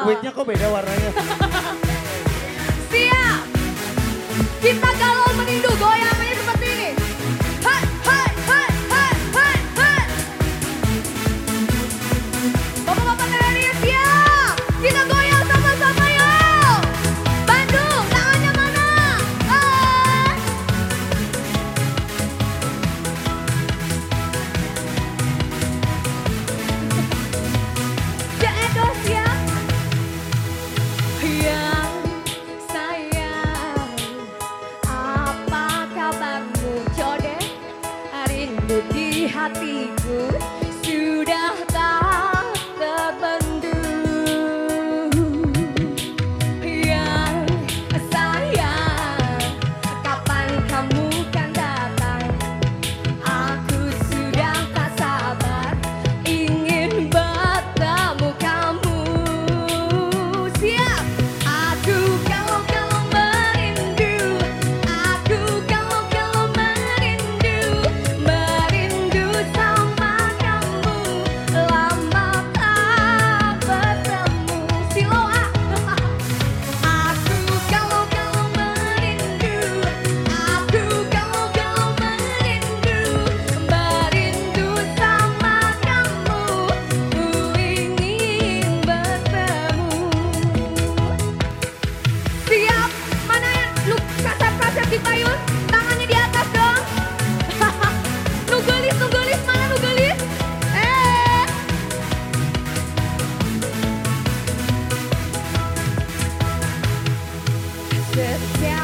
Kuitnya kok beda warnanya? Siap. Kita galau di hatiku. Sudah Sit.